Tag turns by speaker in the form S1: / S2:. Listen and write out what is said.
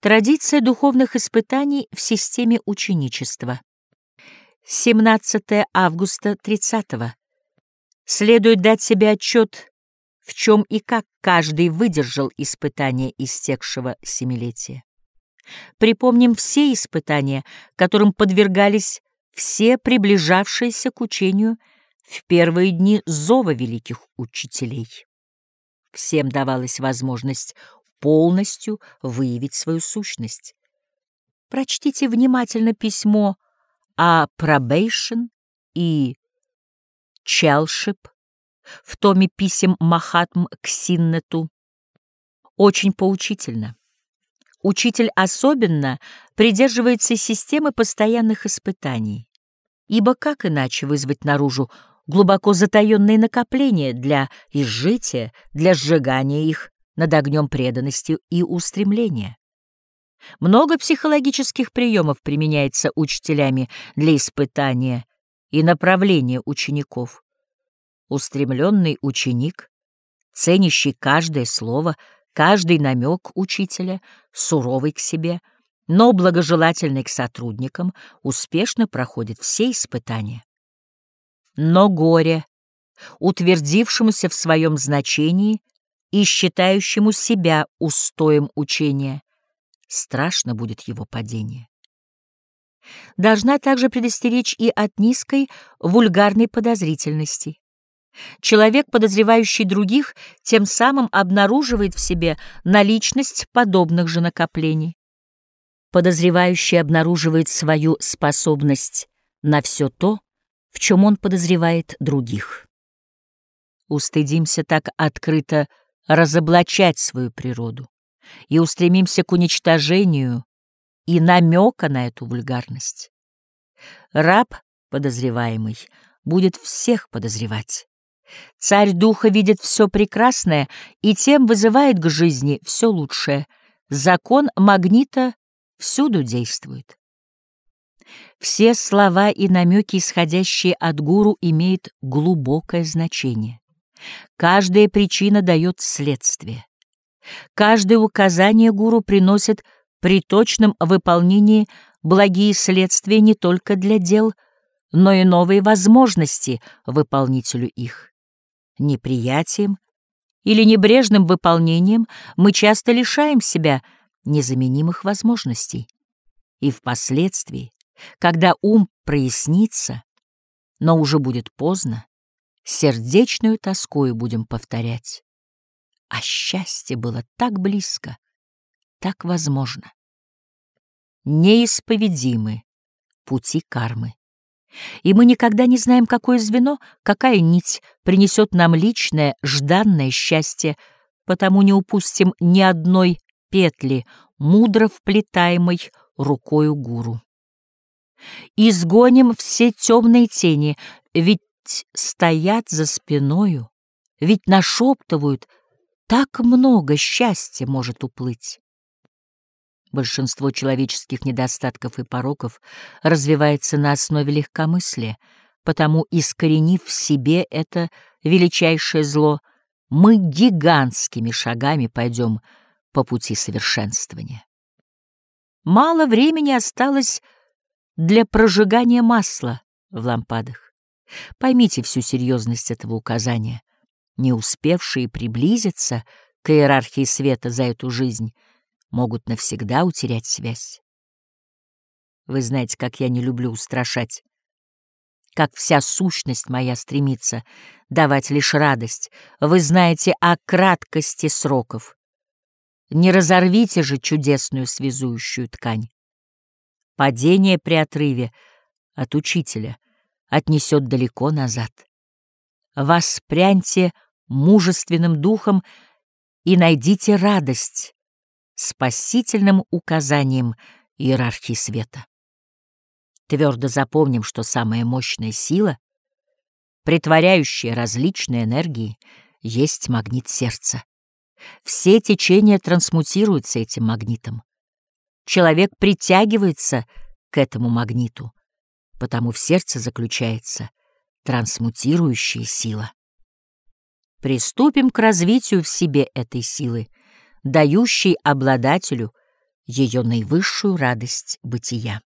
S1: Традиция духовных испытаний в системе ученичества. 17 августа 30 -го. Следует дать себе отчет, в чем и как каждый выдержал испытания истекшего семилетия. Припомним все испытания, которым подвергались все приближавшиеся к учению в первые дни зова великих учителей. Всем давалась возможность полностью выявить свою сущность. Прочтите внимательно письмо о Probation и Челшип в томе писем Махатм к Синнету. Очень поучительно. Учитель особенно придерживается системы постоянных испытаний, ибо как иначе вызвать наружу глубоко затаенные накопления для изжития, для сжигания их над огнем преданности и устремления. Много психологических приемов применяется учителями для испытания и направления учеников. Устремленный ученик, ценящий каждое слово, каждый намек учителя, суровый к себе, но благожелательный к сотрудникам, успешно проходит все испытания. Но горе, утвердившемуся в своем значении, и считающему себя устоем учения, страшно будет его падение. Должна также предостеречь и от низкой вульгарной подозрительности. Человек, подозревающий других, тем самым обнаруживает в себе наличность подобных же накоплений. Подозревающий обнаруживает свою способность на все то, в чем он подозревает других. Устыдимся так открыто разоблачать свою природу и устремимся к уничтожению и намека на эту вульгарность. Раб, подозреваемый, будет всех подозревать. Царь духа видит все прекрасное и тем вызывает к жизни все лучшее. Закон магнита всюду действует. Все слова и намеки, исходящие от гуру, имеют глубокое значение. Каждая причина дает следствие. Каждое указание гуру приносит при точном выполнении благие следствия не только для дел, но и новые возможности выполнителю их. Неприятием или небрежным выполнением мы часто лишаем себя незаменимых возможностей. И впоследствии, когда ум прояснится, но уже будет поздно, сердечную тоскою будем повторять. А счастье было так близко, так возможно. Неисповедимы пути кармы. И мы никогда не знаем, какое звено, какая нить принесет нам личное, жданное счастье, потому не упустим ни одной петли, мудро вплетаемой рукою гуру. Изгоним все темные тени, ведь ведь стоят за спиною, ведь нашептывают, так много счастья может уплыть. Большинство человеческих недостатков и пороков развивается на основе легкомыслия, потому, искоренив в себе это величайшее зло, мы гигантскими шагами пойдем по пути совершенствования. Мало времени осталось для прожигания масла в лампадах. Поймите всю серьезность этого указания. Не успевшие приблизиться к иерархии света за эту жизнь могут навсегда утерять связь. Вы знаете, как я не люблю устрашать, как вся сущность моя стремится давать лишь радость. Вы знаете о краткости сроков. Не разорвите же чудесную связующую ткань. Падение при отрыве от учителя — отнесет далеко назад. Воспряньте мужественным духом и найдите радость спасительным указанием иерархии света. Твердо запомним, что самая мощная сила, притворяющая различные энергии, есть магнит сердца. Все течения трансмутируются этим магнитом. Человек притягивается к этому магниту потому в сердце заключается трансмутирующая сила. Приступим к развитию в себе этой силы, дающей обладателю ее наивысшую радость бытия.